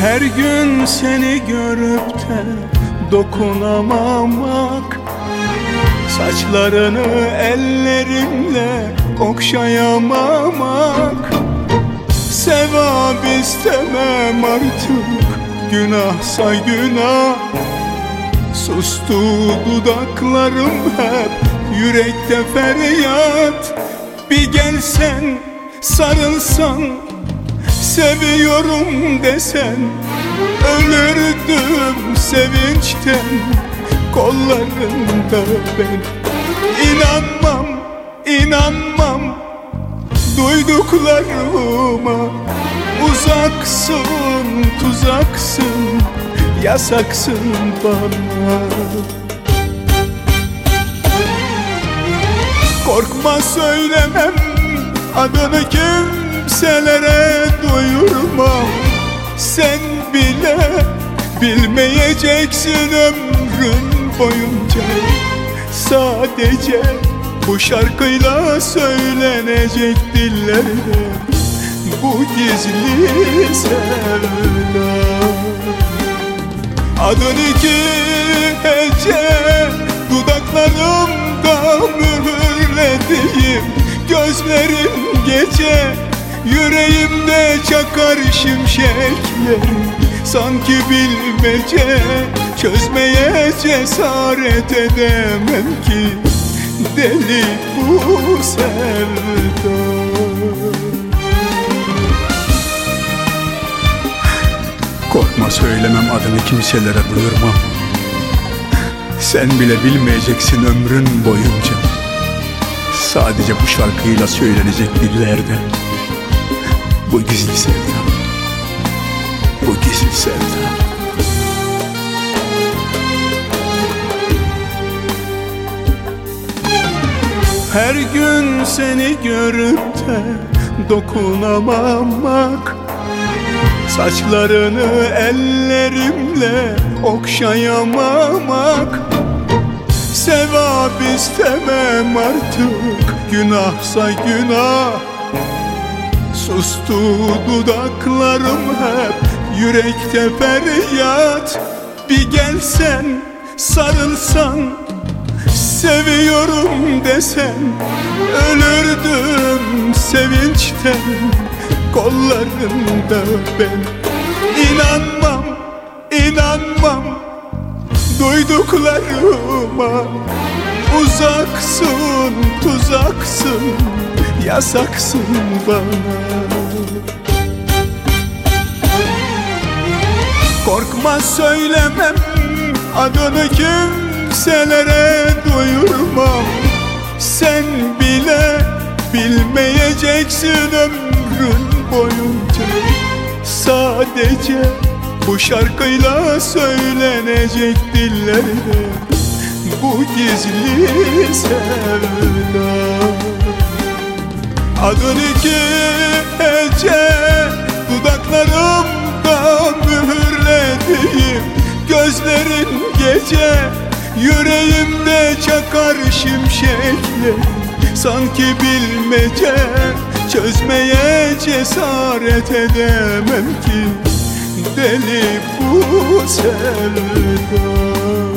Her gün seni görüp de dokunamamak. Saçlarını ellerimle okşayamamak. Sevap istemem artık günahsa günah. Sustu dudaklarım hep yürekte feryat. Bir gelsen sarılsan seviyorum desen Ölürdüm sevinçten. Kollarında ben İnanmam, inanmam. Duyduklarıma Uzaksın, tuzaksın, yasaksın bana. Korkma söylemem adını kimselere bilmeyeceksin ömrün boyunca. Sadece bu şarkıyla söylenecek dillerde Bu gizli sevda. Adın iki hece Dudaklarımda mühürlediğim. Gözlerim gece Yüreğimde çakar şimşekler Sanki bilmece Çözmeye cesaret edemem ki. Deli bu sevda. Korkma söylemem adını kimselere duyurmam. Sen bile bilmeyeceksin ömrün boyunca. Sadece bu şarkıyla söylenecek dillerde Bu gizli sevda Bu gizli sevda. Her gün seni görüp de dokunamamak Saçlarını ellerimle okşayamamak. Sevap istemem artık günahsa günah Sustu dudaklarım hep yürekte feryat. Bir gelsen sarılsan Seviyorum desen Ölürdüm sevinçten. Kollarında ben İnanmam, inanmam. Duyduklarıma Uzaksın, tuzaksın Yasaksın bana. Korkma söylemem. Adını kimselere duyurmam. Sen bile bilmeyeceksin ömrün boyunca. Sadece bu şarkıyla söylenecek dillerde Bu gizli sevda Adın iki hece Dudaklarımda mühürlediğim Gözlerin gece Yüreğimde çakar şimşekler Sanki bilmece Çözmeye cesaret edemem ki. Deli bu sevda